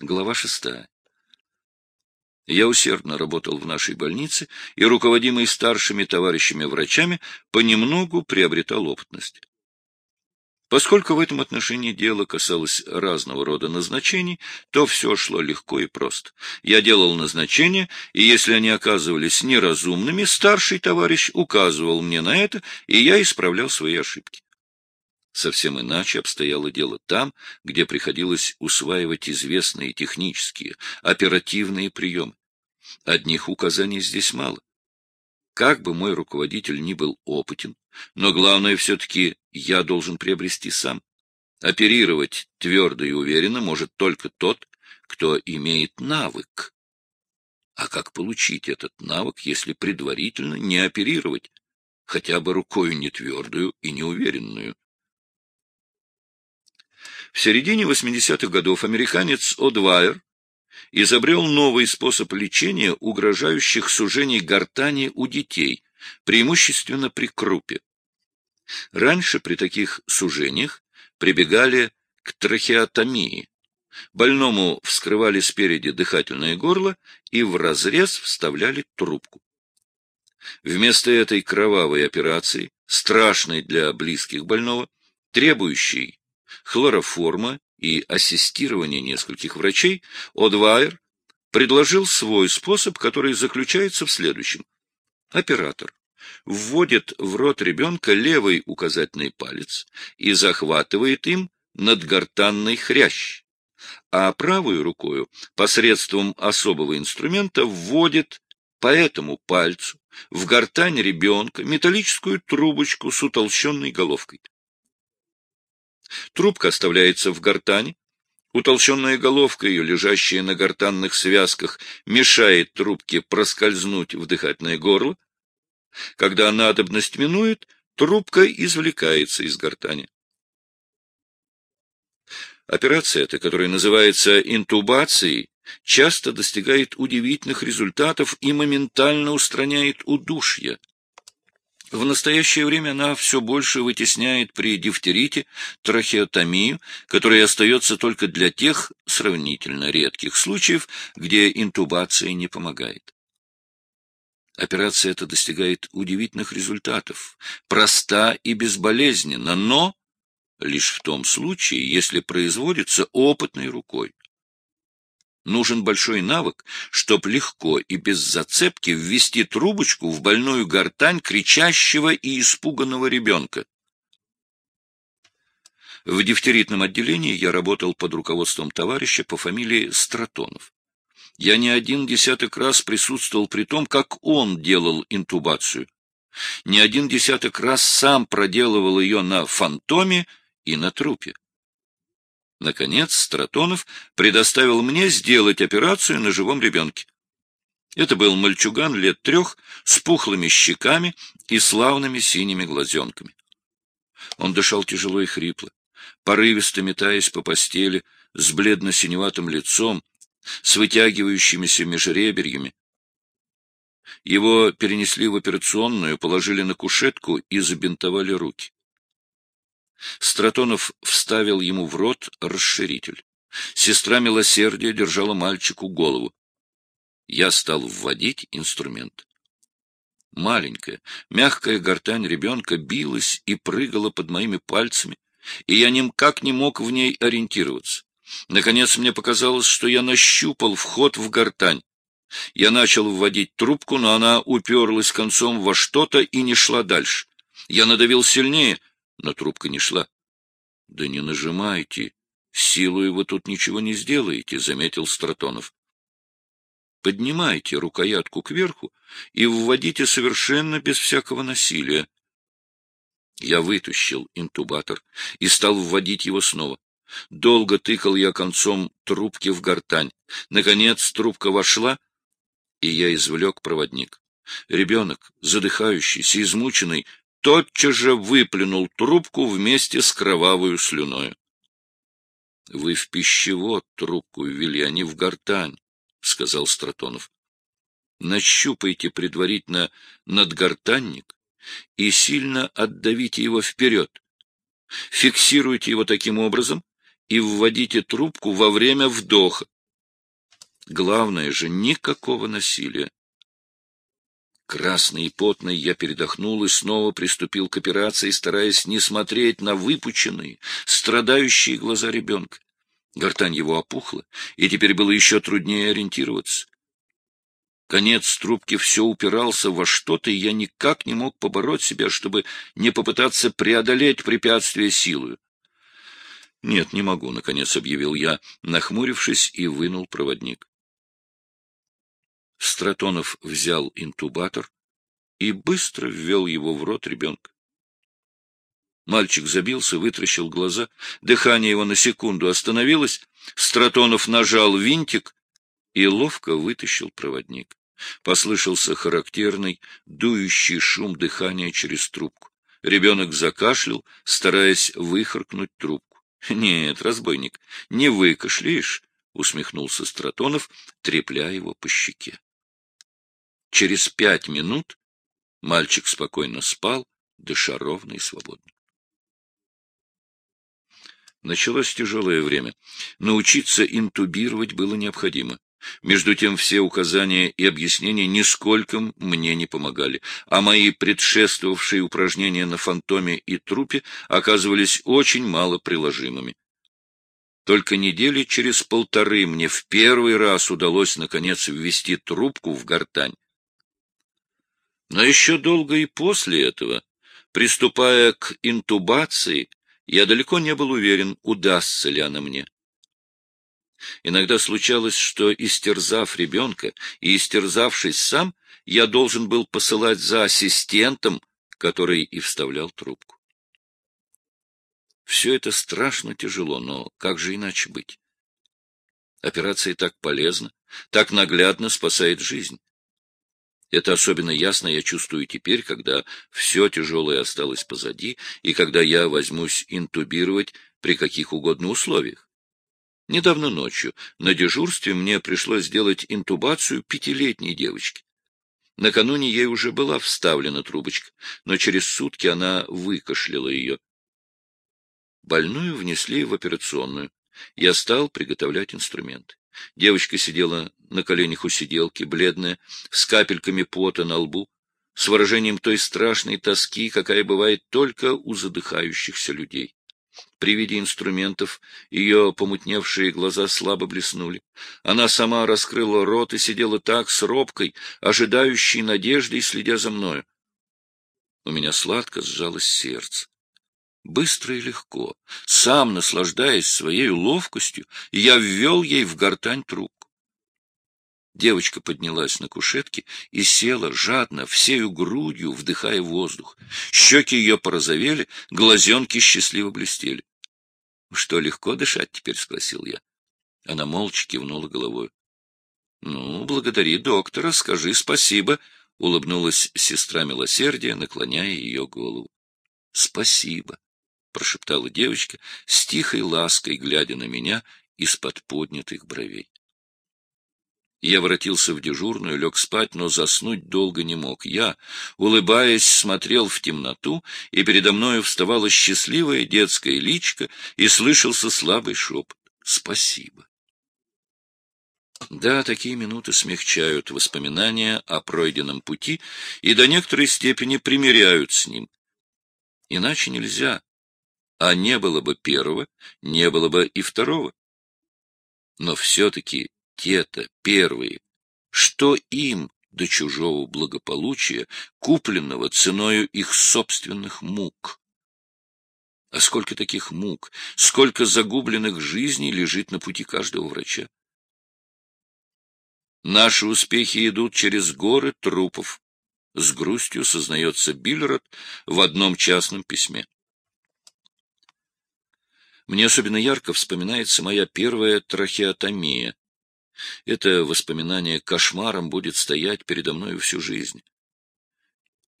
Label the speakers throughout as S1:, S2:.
S1: Глава шестая. Я усердно работал в нашей больнице и, руководимый старшими товарищами-врачами, понемногу приобретал опытность. Поскольку в этом отношении дело касалось разного рода назначений, то все шло легко и просто. Я делал назначения, и если они оказывались неразумными, старший товарищ указывал мне на это, и я исправлял свои ошибки. Совсем иначе обстояло дело там, где приходилось усваивать известные технические, оперативные приемы. Одних указаний здесь мало. Как бы мой руководитель ни был опытен, но главное все-таки я должен приобрести сам. Оперировать твердо и уверенно может только тот, кто имеет навык. А как получить этот навык, если предварительно не оперировать, хотя бы рукою не твердую и неуверенную? В середине 80-х годов американец Одвайер изобрел новый способ лечения угрожающих сужений гортани у детей, преимущественно при крупе. Раньше при таких сужениях прибегали к трахеотомии. Больному вскрывали спереди дыхательное горло и в разрез вставляли трубку. Вместо этой кровавой операции, страшной для близких больного, требующей хлороформа и ассистирования нескольких врачей, Одвайер предложил свой способ, который заключается в следующем. Оператор вводит в рот ребенка левый указательный палец и захватывает им надгортанный хрящ, а правой рукою посредством особого инструмента вводит по этому пальцу в гортань ребенка металлическую трубочку с утолщенной головкой. Трубка оставляется в гортани. Утолщенная головка ее, лежащая на гортанных связках, мешает трубке проскользнуть в дыхательное горло. Когда надобность минует, трубка извлекается из гортани. Операция эта, которая называется интубацией, часто достигает удивительных результатов и моментально устраняет удушье. В настоящее время она все больше вытесняет при дифтерите трахеотомию, которая остается только для тех сравнительно редких случаев, где интубация не помогает. Операция эта достигает удивительных результатов, проста и безболезненна, но лишь в том случае, если производится опытной рукой. Нужен большой навык, чтоб легко и без зацепки ввести трубочку в больную гортань кричащего и испуганного ребенка. В дифтеритном отделении я работал под руководством товарища по фамилии Стратонов. Я не один десяток раз присутствовал при том, как он делал интубацию. Не один десяток раз сам проделывал ее на фантоме и на трупе. Наконец, Стратонов предоставил мне сделать операцию на живом ребенке. Это был мальчуган лет трех, с пухлыми щеками и славными синими глазенками. Он дышал тяжело и хрипло, порывисто метаясь по постели, с бледно-синеватым лицом, с вытягивающимися межреберьями. Его перенесли в операционную, положили на кушетку и забинтовали руки. Стратонов вставил ему в рот расширитель. Сестра милосердия держала мальчику голову. Я стал вводить инструмент. Маленькая, мягкая гортань ребенка билась и прыгала под моими пальцами, и я никак не мог в ней ориентироваться. Наконец мне показалось, что я нащупал вход в гортань. Я начал вводить трубку, но она уперлась концом во что-то и не шла дальше. Я надавил сильнее — но трубка не шла. — Да не нажимайте. Силой вы тут ничего не сделаете, — заметил Стратонов. — Поднимайте рукоятку кверху и вводите совершенно без всякого насилия. Я вытащил интубатор и стал вводить его снова. Долго тыкал я концом трубки в гортань. Наконец трубка вошла, и я извлек проводник. Ребенок, задыхающийся, измученный, тотчас же выплюнул трубку вместе с кровавую слюною. — Вы в пищевод трубку ввели, а не в гортань, — сказал Стратонов. — Нащупайте предварительно надгортанник и сильно отдавите его вперед. Фиксируйте его таким образом и вводите трубку во время вдоха. Главное же, никакого насилия. Красный и потный я передохнул и снова приступил к операции, стараясь не смотреть на выпученные, страдающие глаза ребенка. Гортань его опухла, и теперь было еще труднее ориентироваться. Конец трубки все упирался во что-то, и я никак не мог побороть себя, чтобы не попытаться преодолеть препятствие силою. «Нет, не могу», — наконец объявил я, нахмурившись, и вынул проводник. Стратонов взял интубатор и быстро ввел его в рот ребенка. Мальчик забился, вытращил глаза, дыхание его на секунду остановилось, Стратонов нажал винтик и ловко вытащил проводник. Послышался характерный, дующий шум дыхания через трубку. Ребенок закашлял, стараясь выхаркнуть трубку. — Нет, разбойник, не выкашляешь, — усмехнулся Стратонов, трепля его по щеке. Через пять минут мальчик спокойно спал, дыша ровно и свободно. Началось тяжелое время. Научиться интубировать было необходимо. Между тем все указания и объяснения нисколько мне не помогали, а мои предшествовавшие упражнения на фантоме и трупе оказывались очень мало приложимыми. Только недели через полторы мне в первый раз удалось, наконец, ввести трубку в гортань. Но еще долго и после этого, приступая к интубации, я далеко не был уверен, удастся ли она мне. Иногда случалось, что, истерзав ребенка и истерзавшись сам, я должен был посылать за ассистентом, который и вставлял трубку. Все это страшно тяжело, но как же иначе быть? Операция так полезна, так наглядно спасает жизнь. Это особенно ясно я чувствую теперь, когда все тяжелое осталось позади, и когда я возьмусь интубировать при каких угодно условиях. Недавно ночью на дежурстве мне пришлось сделать интубацию пятилетней девочки. Накануне ей уже была вставлена трубочка, но через сутки она выкашляла ее. Больную внесли в операционную. Я стал приготовлять инструменты. Девочка сидела на коленях у сиделки, бледная, с капельками пота на лбу, с выражением той страшной тоски, какая бывает только у задыхающихся людей. При виде инструментов ее помутневшие глаза слабо блеснули. Она сама раскрыла рот и сидела так с робкой, ожидающей надеждой, следя за мною. У меня сладко сжалось сердце. Быстро и легко, сам наслаждаясь своей ловкостью, я ввел ей в гортань трубку. Девочка поднялась на кушетке и села жадно, всею грудью, вдыхая воздух. Щеки ее порозовели, глазенки счастливо блестели. — Что, легко дышать теперь? — спросил я. Она молча кивнула головой. — Ну, благодари доктора, скажи спасибо, — улыбнулась сестра милосердия, наклоняя ее голову. — Спасибо, — прошептала девочка, с тихой лаской, глядя на меня из-под поднятых бровей. Я воротился в дежурную, лег спать, но заснуть долго не мог. Я, улыбаясь, смотрел в темноту, и передо мною вставала счастливая детская личка, и слышался слабый шепот «Спасибо». Да, такие минуты смягчают воспоминания о пройденном пути и до некоторой степени примиряют с ним. Иначе нельзя. А не было бы первого, не было бы и второго. Но все-таки те-то первые, что им до чужого благополучия, купленного ценою их собственных мук? А сколько таких мук, сколько загубленных жизней лежит на пути каждого врача? Наши успехи идут через горы трупов, с грустью сознается Биллерот в одном частном письме. Мне особенно ярко вспоминается моя первая трахеотомия, это воспоминание кошмаром будет стоять передо мной всю жизнь.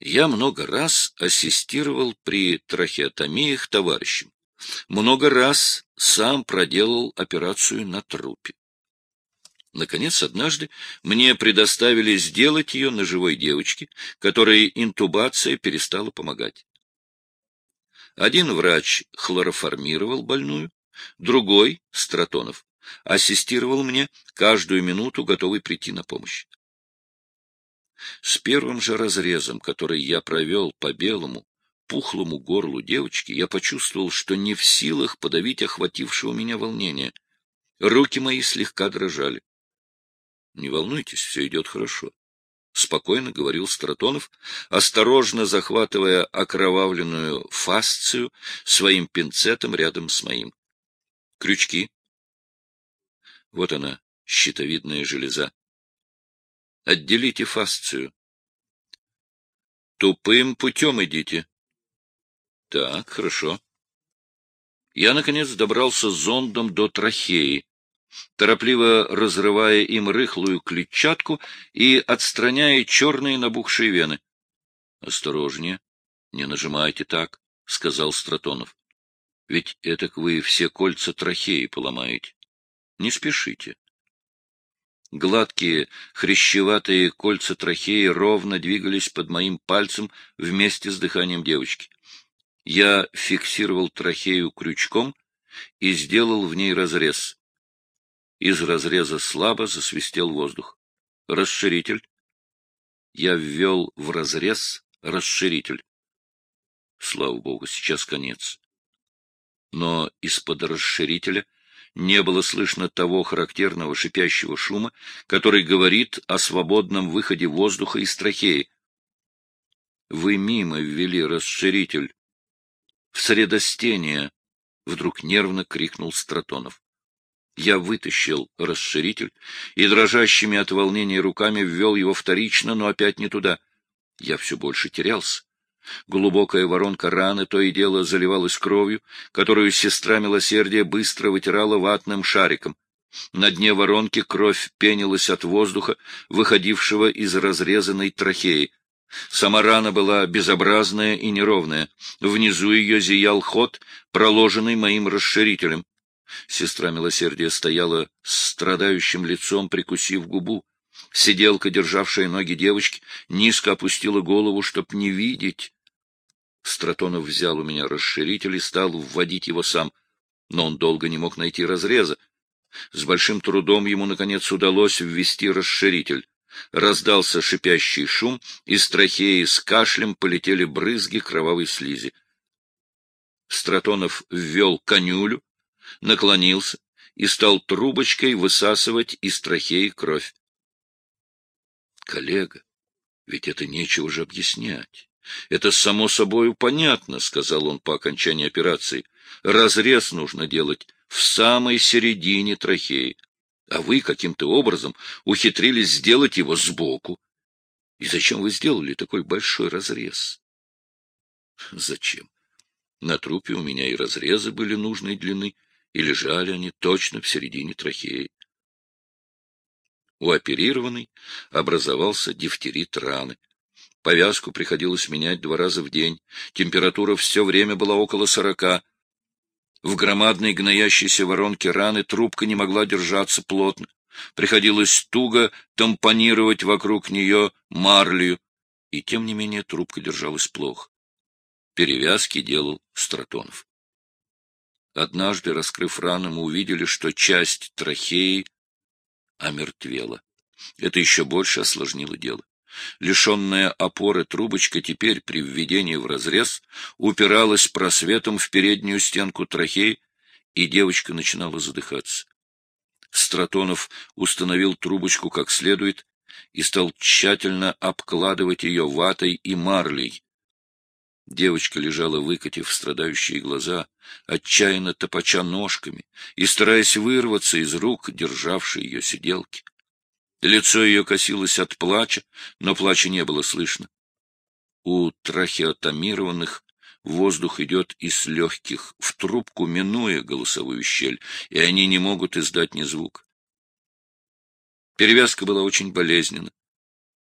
S1: Я много раз ассистировал при трахеотомиях товарищам. Много раз сам проделал операцию на трупе. Наконец, однажды мне предоставили сделать ее на живой девочке, которой интубация перестала помогать. Один врач хлороформировал больную, другой, Стратонов, ассистировал мне, каждую минуту готовый прийти на помощь. С первым же разрезом, который я провел по белому, пухлому горлу девочки, я почувствовал, что не в силах подавить охватившего меня волнение. Руки мои слегка дрожали. — Не волнуйтесь, все идет хорошо. — спокойно говорил Стратонов, осторожно захватывая окровавленную фасцию своим пинцетом рядом с моим. — Крючки. Вот она, щитовидная железа. Отделите фасцию. Тупым путем идите. Так, хорошо. Я, наконец, добрался зондом до трахеи, торопливо разрывая им рыхлую клетчатку и отстраняя черные набухшие вены. — Осторожнее, не нажимайте так, — сказал Стратонов. — Ведь этак вы все кольца трахеи поломаете. Не спешите. Гладкие, хрящеватые кольца трахеи ровно двигались под моим пальцем вместе с дыханием девочки. Я фиксировал трахею крючком и сделал в ней разрез. Из разреза слабо засвистел воздух. Расширитель. Я ввел в разрез расширитель. Слава богу, сейчас конец. Но из-под расширителя не было слышно того характерного шипящего шума, который говорит о свободном выходе воздуха из трахеи. Вы мимо ввели расширитель. В средостение! — вдруг нервно крикнул Стратонов. Я вытащил расширитель и дрожащими от волнения руками ввел его вторично, но опять не туда. Я все больше терялся. Глубокая воронка раны то и дело заливалась кровью, которую сестра милосердия быстро вытирала ватным шариком. На дне воронки кровь пенилась от воздуха, выходившего из разрезанной трахеи. Сама рана была безобразная и неровная. Внизу ее зиял ход, проложенный моим расширителем. Сестра милосердия стояла с страдающим лицом, прикусив губу. Сиделка, державшая ноги девочки, низко опустила голову, чтоб не видеть. Стратонов взял у меня расширитель и стал вводить его сам, но он долго не мог найти разреза. С большим трудом ему, наконец, удалось ввести расширитель. Раздался шипящий шум, из трахеи с кашлем полетели брызги кровавой слизи. Стратонов ввел конюлю, наклонился и стал трубочкой высасывать из трахеи кровь. Коллега, ведь это нечего же объяснять. Это само собою понятно, — сказал он по окончании операции. Разрез нужно делать в самой середине трахеи, а вы каким-то образом ухитрились сделать его сбоку. И зачем вы сделали такой большой разрез? Зачем? На трупе у меня и разрезы были нужной длины, и лежали они точно в середине трахеи. У оперированной образовался дифтерит раны. Повязку приходилось менять два раза в день. Температура все время была около сорока. В громадной гноящейся воронке раны трубка не могла держаться плотно. Приходилось туго тампонировать вокруг нее марлю, и тем не менее трубка держалась плохо. Перевязки делал Стратонов. Однажды, раскрыв рану, мы увидели, что часть трахеи омертвела. Это еще больше осложнило дело. Лишенная опоры трубочка теперь при введении в разрез упиралась просветом в переднюю стенку трахеи, и девочка начинала задыхаться. Стратонов установил трубочку как следует и стал тщательно обкладывать ее ватой и марлей, Девочка лежала, выкатив страдающие глаза, отчаянно топоча ножками и стараясь вырваться из рук, державшей ее сиделки. Лицо ее косилось от плача, но плача не было слышно. У трахеотомированных воздух идет из легких в трубку, минуя голосовую щель, и они не могут издать ни звука. Перевязка была очень болезненна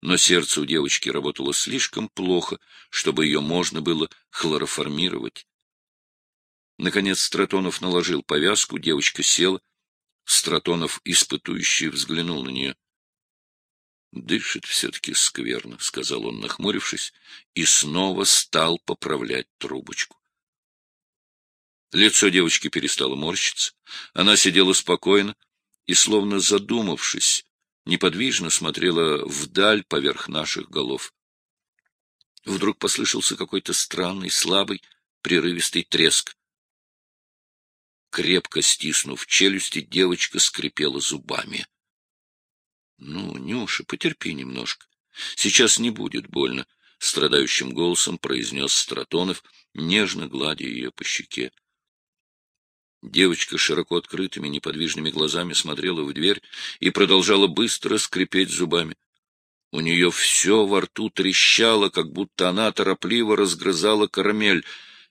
S1: но сердце у девочки работало слишком плохо, чтобы ее можно было хлороформировать. Наконец Стратонов наложил повязку, девочка села. Стратонов, испытующий, взглянул на нее. — Дышит все-таки скверно, — сказал он, нахмурившись, и снова стал поправлять трубочку. Лицо девочки перестало морщиться. Она сидела спокойно, и, словно задумавшись, неподвижно смотрела вдаль поверх наших голов. Вдруг послышался какой-то странный, слабый, прерывистый треск. Крепко стиснув челюсти, девочка скрипела зубами. — Ну, Нюша, потерпи немножко. Сейчас не будет больно, — страдающим голосом произнес Стратонов, нежно гладя ее по щеке. Девочка широко открытыми неподвижными глазами смотрела в дверь и продолжала быстро скрипеть зубами. У нее все во рту трещало, как будто она торопливо разгрызала карамель.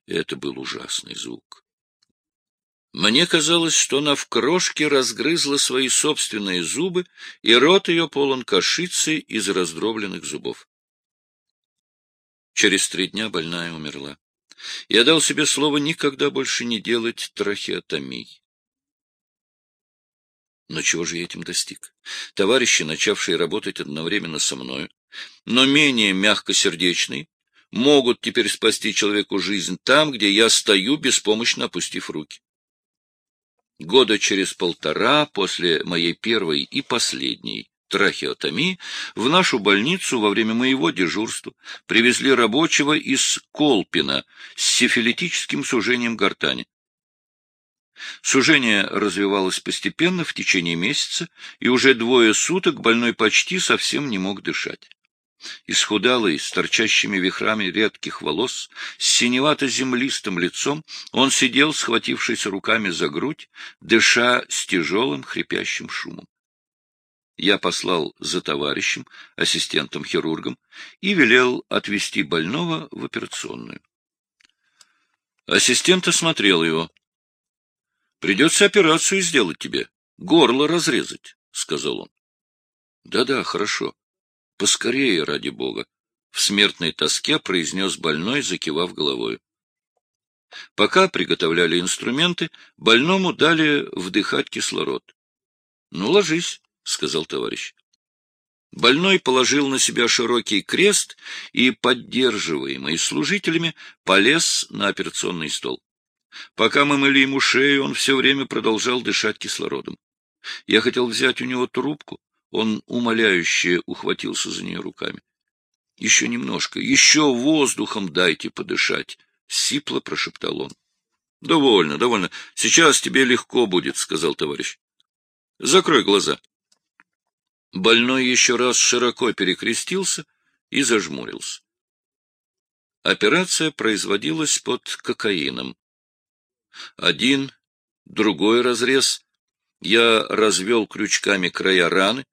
S1: Это был ужасный звук. Мне казалось, что она в крошке разгрызла свои собственные зубы, и рот ее полон кашицы из раздробленных зубов. Через три дня больная умерла. Я дал себе слово никогда больше не делать трахеотомий. Но чего же я этим достиг? Товарищи, начавшие работать одновременно со мною, но менее мягкосердечные, могут теперь спасти человеку жизнь там, где я стою, беспомощно опустив руки. Года через полтора после моей первой и последней трахеотомии в нашу больницу во время моего дежурства привезли рабочего из Колпина с сифилитическим сужением гортани. Сужение развивалось постепенно в течение месяца, и уже двое суток больной почти совсем не мог дышать. Исхудалый, с торчащими вихрами редких волос, с синевато-землистым лицом, он сидел, схватившись руками за грудь, дыша с тяжелым хрипящим шумом. Я послал за товарищем, ассистентом-хирургом, и велел отвезти больного в операционную. Ассистент осмотрел его. — Придется операцию сделать тебе, горло разрезать, — сказал он. Да — Да-да, хорошо. Поскорее, ради бога, — в смертной тоске произнес больной, закивав головой. Пока приготовляли инструменты, больному дали вдыхать кислород. — Ну, ложись, — сказал товарищ. Больной положил на себя широкий крест и, поддерживаемый служителями, полез на операционный стол. Пока мы мыли ему шею, он все время продолжал дышать кислородом. Я хотел взять у него трубку, он умоляюще ухватился за нее руками. — Еще немножко, еще воздухом дайте подышать, — сипло прошептал он. — Довольно, довольно. Сейчас тебе легко будет, — сказал товарищ. — Закрой глаза. Больной еще раз широко перекрестился и зажмурился. Операция производилась под кокаином. Один, другой разрез. Я развел крючками края раны,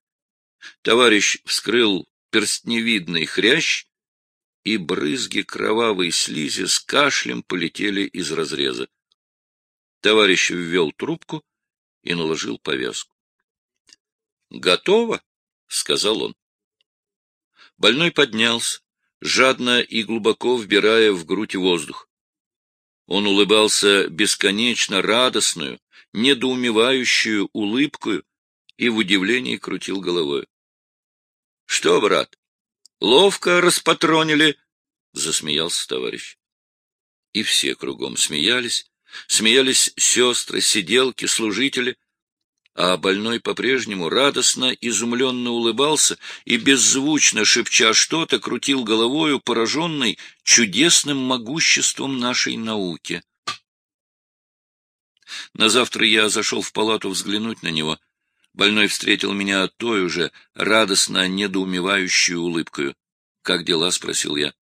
S1: Товарищ вскрыл перстневидный хрящ, и брызги кровавой слизи с кашлем полетели из разреза. Товарищ ввел трубку и наложил повязку. — Готово, — сказал он. Больной поднялся, жадно и глубоко вбирая в грудь воздух. Он улыбался бесконечно радостную, недоумевающую улыбкою и в удивлении крутил головой. — Что, брат, ловко распатронили? — засмеялся товарищ. И все кругом смеялись, смеялись сестры, сиделки, служители, а больной по-прежнему радостно, изумленно улыбался и, беззвучно шепча что-то, крутил головою, пораженный чудесным могуществом нашей науки. На завтра я зашел в палату взглянуть на него — Больной встретил меня той уже радостно недоумевающей улыбкою. «Как дела?» — спросил я.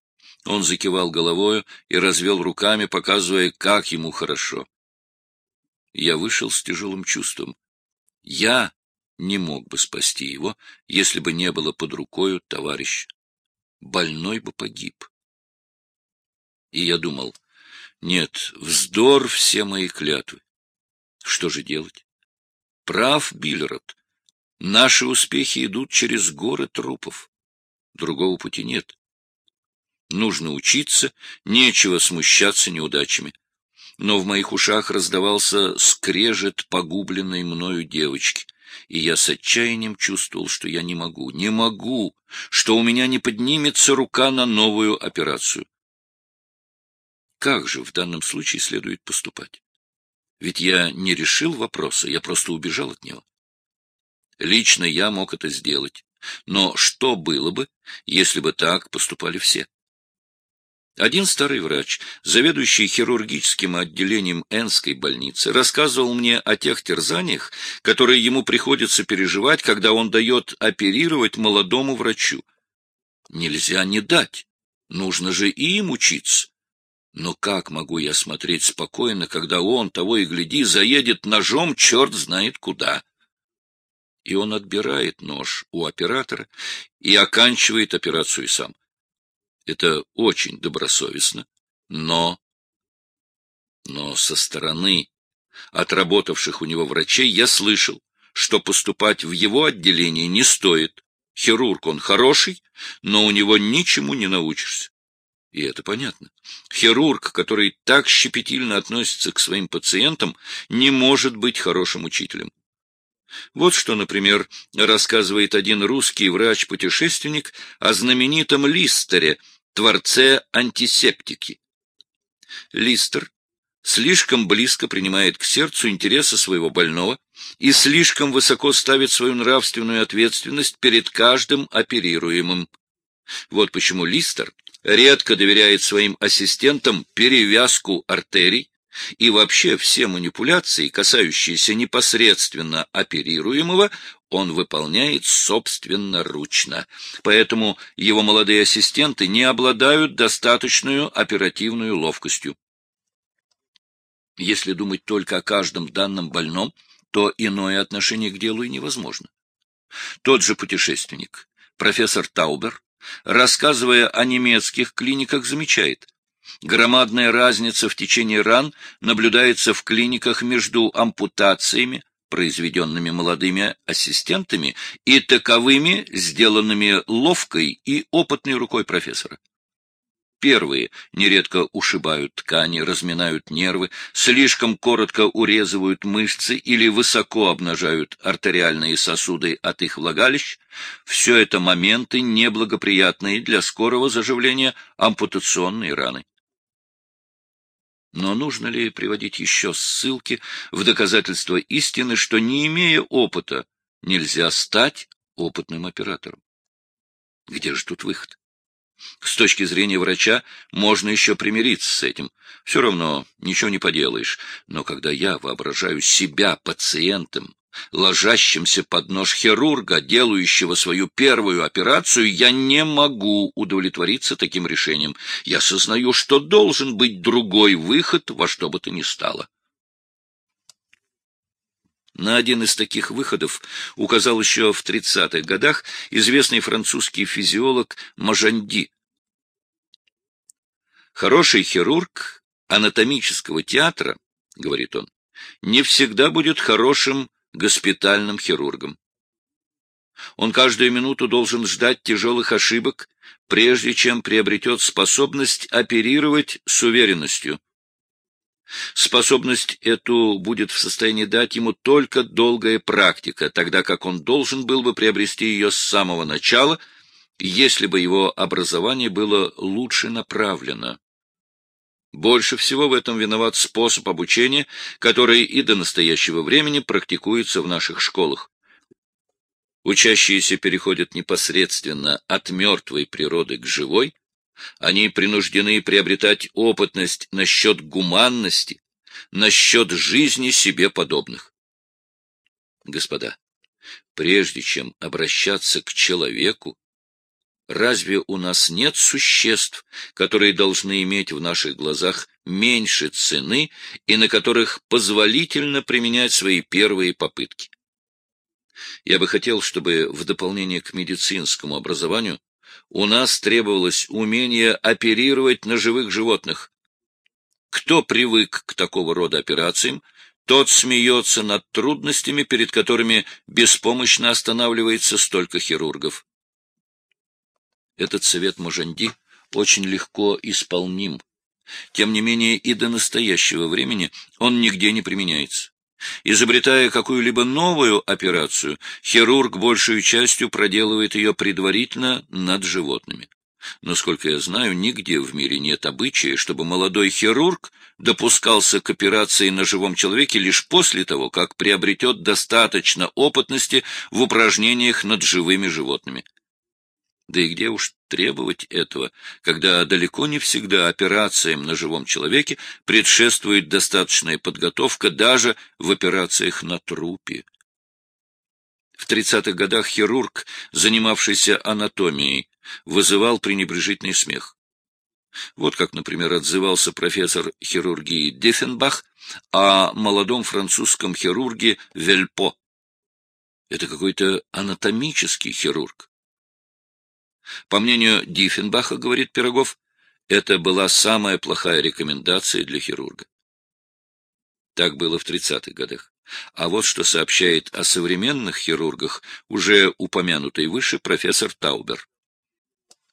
S1: Он закивал головою и развел руками, показывая, как ему хорошо. Я вышел с тяжелым чувством. Я не мог бы спасти его, если бы не было под рукою товарища. Больной бы погиб. И я думал, нет, вздор все мои клятвы. Что же делать? Прав Биллерот. Наши успехи идут через горы трупов. Другого пути нет. Нужно учиться, нечего смущаться неудачами. Но в моих ушах раздавался скрежет погубленной мною девочки, и я с отчаянием чувствовал, что я не могу, не могу, что у меня не поднимется рука на новую операцию. Как же в данном случае следует поступать? Ведь я не решил вопроса, я просто убежал от него. Лично я мог это сделать. Но что было бы, если бы так поступали все? Один старый врач, заведующий хирургическим отделением Энской больницы, рассказывал мне о тех терзаниях, которые ему приходится переживать, когда он дает оперировать молодому врачу. Нельзя не дать, нужно же и им учиться. Но как могу я смотреть спокойно, когда он, того и гляди, заедет ножом черт знает куда? И он отбирает нож у оператора и оканчивает операцию сам. Это очень добросовестно, но... Но со стороны отработавших у него врачей я слышал, что поступать в его отделение не стоит. Хирург он хороший, но у него ничему не научишься. И это понятно. Хирург, который так щепетильно относится к своим пациентам, не может быть хорошим учителем. Вот что, например, рассказывает один русский врач-путешественник о знаменитом Листере, творце антисептики. Листер слишком близко принимает к сердцу интересы своего больного и слишком высоко ставит свою нравственную ответственность перед каждым оперируемым. Вот почему Листер редко доверяет своим ассистентам перевязку артерий, и вообще все манипуляции, касающиеся непосредственно оперируемого, он выполняет собственноручно. Поэтому его молодые ассистенты не обладают достаточной оперативной ловкостью. Если думать только о каждом данном больном, то иное отношение к делу и невозможно. Тот же путешественник, профессор Таубер, рассказывая о немецких клиниках, замечает, Громадная разница в течение ран наблюдается в клиниках между ампутациями, произведенными молодыми ассистентами, и таковыми, сделанными ловкой и опытной рукой профессора. Первые нередко ушибают ткани, разминают нервы, слишком коротко урезывают мышцы или высоко обнажают артериальные сосуды от их влагалищ. Все это моменты, неблагоприятные для скорого заживления ампутационной раны. Но нужно ли приводить еще ссылки в доказательство истины, что, не имея опыта, нельзя стать опытным оператором? Где же тут выход? С точки зрения врача можно еще примириться с этим. Все равно ничего не поделаешь. Но когда я воображаю себя пациентом, ложащимся под нож хирурга, делающего свою первую операцию, я не могу удовлетвориться таким решением. Я сознаю, что должен быть другой выход во что бы то ни стало. На один из таких выходов указал еще в 30-х годах известный французский физиолог Мажанди. «Хороший хирург анатомического театра, — говорит он, — не всегда будет хорошим госпитальным хирургом. Он каждую минуту должен ждать тяжелых ошибок, прежде чем приобретет способность оперировать с уверенностью. Способность эту будет в состоянии дать ему только долгая практика, тогда как он должен был бы приобрести ее с самого начала, если бы его образование было лучше направлено. Больше всего в этом виноват способ обучения, который и до настоящего времени практикуется в наших школах. Учащиеся переходят непосредственно от мертвой природы к живой, они принуждены приобретать опытность насчет гуманности, насчет жизни себе подобных. Господа, прежде чем обращаться к человеку, Разве у нас нет существ, которые должны иметь в наших глазах меньше цены и на которых позволительно применять свои первые попытки? Я бы хотел, чтобы в дополнение к медицинскому образованию у нас требовалось умение оперировать на живых животных. Кто привык к такого рода операциям, тот смеется над трудностями, перед которыми беспомощно останавливается столько хирургов. Этот совет Можанди очень легко исполним. Тем не менее, и до настоящего времени он нигде не применяется. Изобретая какую-либо новую операцию, хирург большую частью проделывает ее предварительно над животными. Насколько я знаю, нигде в мире нет обычая, чтобы молодой хирург допускался к операции на живом человеке лишь после того, как приобретет достаточно опытности в упражнениях над живыми животными. Да и где уж требовать этого, когда далеко не всегда операциям на живом человеке предшествует достаточная подготовка даже в операциях на трупе. В 30-х годах хирург, занимавшийся анатомией, вызывал пренебрежительный смех. Вот как, например, отзывался профессор хирургии Деффенбах о молодом французском хирурге Вельпо. Это какой-то анатомический хирург. По мнению Диффенбаха, говорит Пирогов, это была самая плохая рекомендация для хирурга. Так было в 30-х годах. А вот что сообщает о современных хирургах уже упомянутый выше профессор Таубер.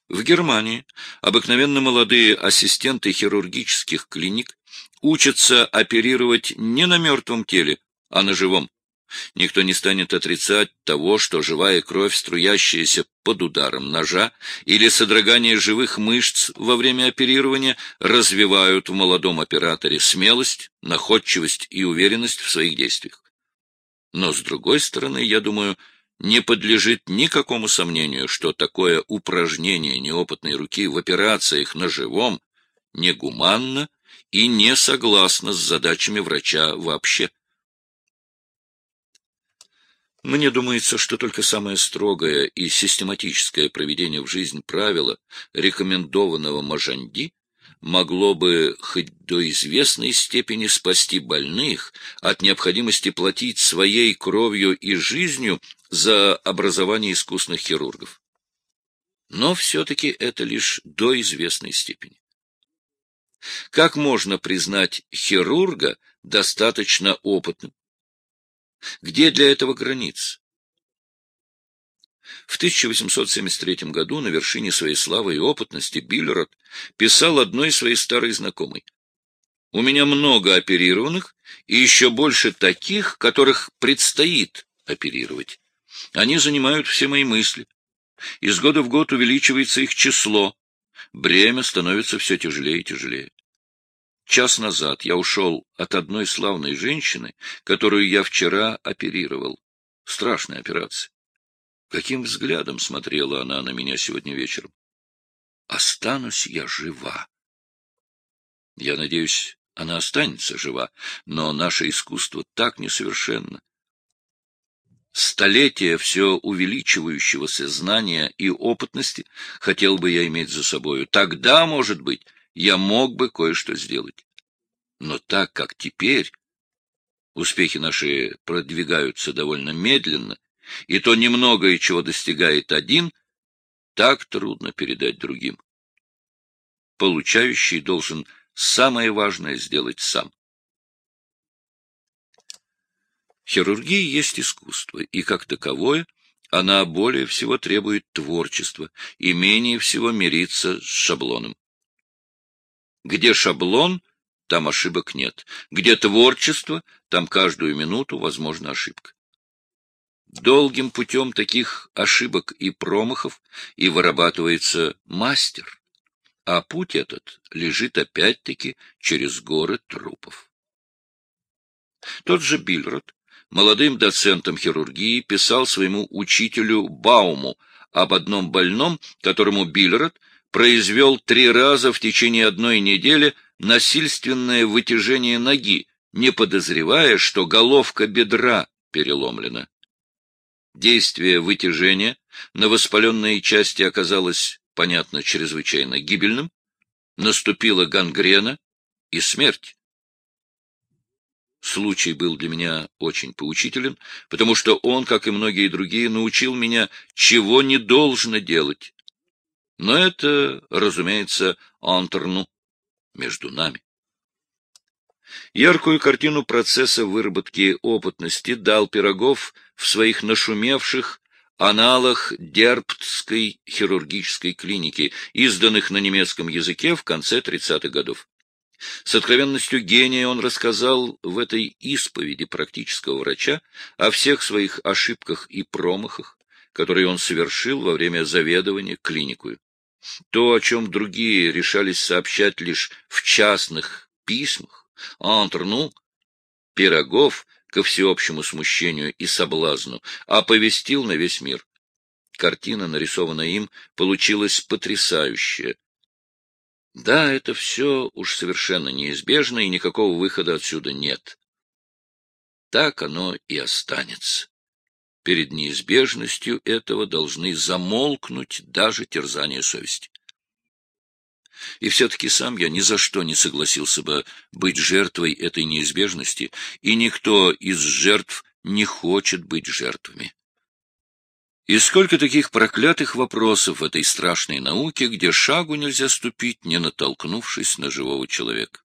S1: В Германии обыкновенно молодые ассистенты хирургических клиник учатся оперировать не на мертвом теле, а на живом. Никто не станет отрицать того, что живая кровь, струящаяся под ударом ножа или содрогание живых мышц во время оперирования, развивают в молодом операторе смелость, находчивость и уверенность в своих действиях. Но, с другой стороны, я думаю, не подлежит никакому сомнению, что такое упражнение неопытной руки в операциях на живом негуманно и не согласно с задачами врача вообще. Мне думается, что только самое строгое и систематическое проведение в жизнь правила, рекомендованного Мажанди, могло бы хоть до известной степени спасти больных от необходимости платить своей кровью и жизнью за образование искусных хирургов. Но все-таки это лишь до известной степени. Как можно признать хирурга достаточно опытным, где для этого границы? В 1873 году на вершине своей славы и опытности Биллерот писал одной своей старой знакомой. «У меня много оперированных и еще больше таких, которых предстоит оперировать. Они занимают все мои мысли. Из года в год увеличивается их число. Бремя становится все тяжелее и тяжелее. Час назад я ушел от одной славной женщины, которую я вчера оперировал. Страшная операция. Каким взглядом смотрела она на меня сегодня вечером? Останусь я жива. Я надеюсь, она останется жива, но наше искусство так несовершенно. Столетия все увеличивающегося знания и опытности хотел бы я иметь за собою. Тогда, может быть, я мог бы кое-что сделать. Но так как теперь успехи наши продвигаются довольно медленно, и то немногое, чего достигает один, так трудно передать другим. Получающий должен самое важное сделать сам. Хирургия есть искусство, и как таковое она более всего требует творчества и менее всего мирится с шаблоном. Где шаблон, там ошибок нет. Где творчество, там каждую минуту возможна ошибка. Долгим путем таких ошибок и промахов и вырабатывается мастер, а путь этот лежит опять-таки через горы трупов. Тот же Бильрот, молодым доцентом хирургии, писал своему учителю Бауму об одном больном, которому Бильрот произвел три раза в течение одной недели насильственное вытяжение ноги, не подозревая, что головка бедра переломлена. Действие вытяжения на воспаленные части оказалось, понятно, чрезвычайно гибельным, наступила гангрена и смерть. Случай был для меня очень поучителен, потому что он, как и многие другие, научил меня, чего не должно делать, но это, разумеется, антерну между нами. Яркую картину процесса выработки опытности дал Пирогов в своих нашумевших аналах Дербтской хирургической клиники, изданных на немецком языке в конце 30-х годов. С откровенностью гения он рассказал в этой исповеди практического врача о всех своих ошибках и промахах, которые он совершил во время заведования клиникой. То, о чем другие решались сообщать лишь в частных письмах, nous, Пирогов, ко всеобщему смущению и соблазну, оповестил на весь мир. Картина, нарисованная им, получилась потрясающая. Да, это все уж совершенно неизбежно, и никакого выхода отсюда нет. Так оно и останется. Перед неизбежностью этого должны замолкнуть даже терзания совести. И все-таки сам я ни за что не согласился бы быть жертвой этой неизбежности, и никто из жертв не хочет быть жертвами. И сколько таких проклятых вопросов в этой страшной науке, где шагу нельзя ступить, не натолкнувшись на живого человека.